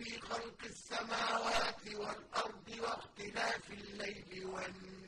فِي خَلْقِ السَّمَاوَاتِ وَالْأَرْضِ وَاخْتِلَافِ اللَّيْلِ وَالنَّهَارِ.